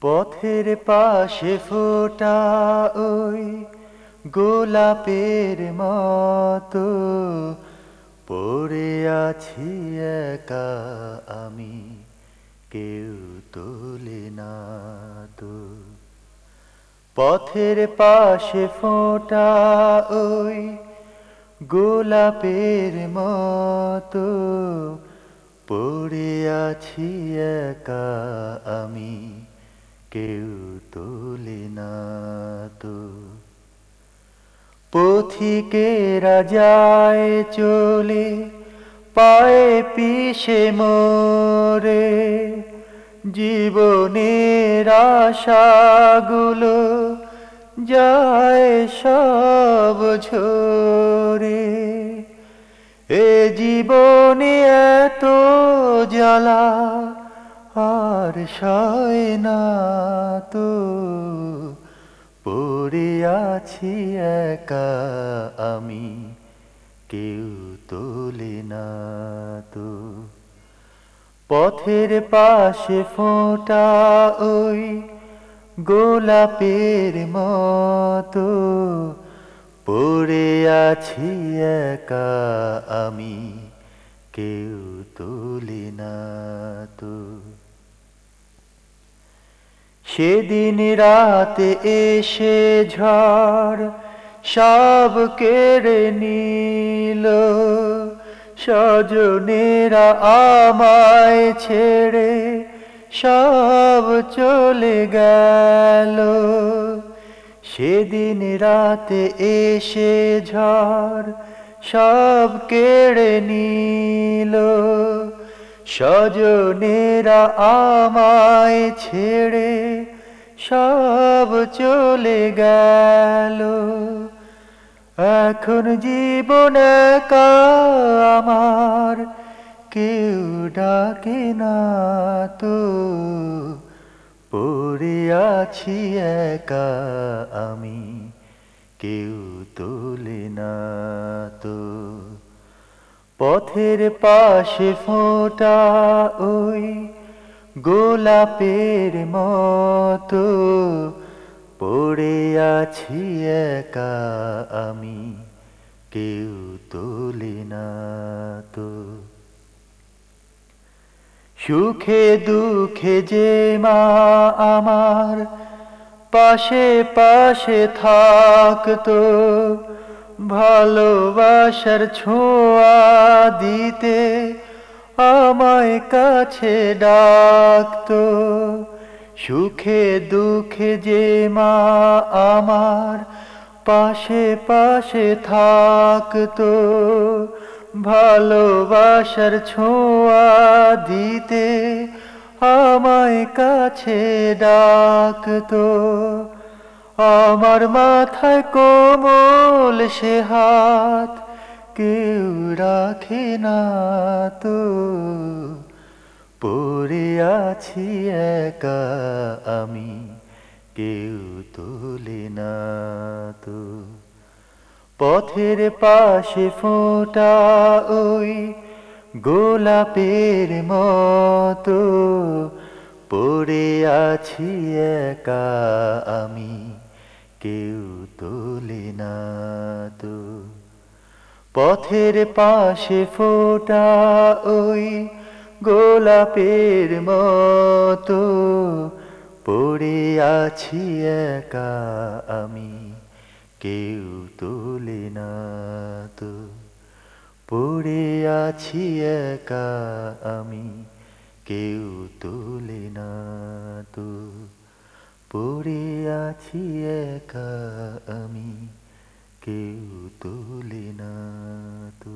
পথের পাশে ফোটা ওই গোলাপের মতো। পড়ে আছি একা আমি, কেউ তোলে না তো। পথের পাশে ফোটা ওই গোলাপের মতো। পড়ে আছি একা আমি কেউ তোলে না তো। পথিকেরা যায় চলে, পায়ে পিষে মোরে। জীবনের আশাগুলো যায় সব ঝরে। এ জীবনে এত জ্বালা আর সয় না তো। পড়ে আছি একা আমি, কেউ তোলে না তো। পথের পাশে ফোঁটা ওই গোলাপের মতো। পড়ে আছি একা আমি, কেউ তোলে না তো। সেদিন রাতে এসে ঝড় সব কেড়ে নিল। স্বজনেরা আমায় ছেড়ে সব চলে গেল। সেদিন রাতে এসে ঝড় সব কেড়ে নিল। স্বজনেরা আমায় ছেড়ে সব চলে গেল। এখন জীবন আমার, কেউ ডাকে না তো। পড়ে আছি একা আমি, কেউ তোলে না তো। পথের পাশে ফোঁটা ওই গোলাপের মতো পড়ে আছি একা আমি, কেউ তোলে না তো। সুখে দুঃখে যে মা আমার পাশে পাশে থাকতো, ভালোবাসার ছোঁয়া দিতে আমায় কাছে ডাকতো সুখে দুঃখে যে মা আমার পাশে পাশে থাকতো ভালোবাসার ছোঁয়া দিতে আমায় কাছে ডাকতো আমার মাথায় কোমল সে হাত কেউ রাখে না তো। পড়ে আছি একা আমি, কেউ তোলে না তো। পথের পাশে ফোঁটা ওই গোলাপের মতো। পড়ে আছি একা আমি, কেউ তোলে না তো। পথের পাশে ফোঁটা ওই গোলাপের মতো। পড়ে আছি একা আমি, কেউ তোলে না তো। পড়ে আছি একা আমি, কেউ তোলে না তো। পড়ে আছি একা আমি কেউ তোলে না তো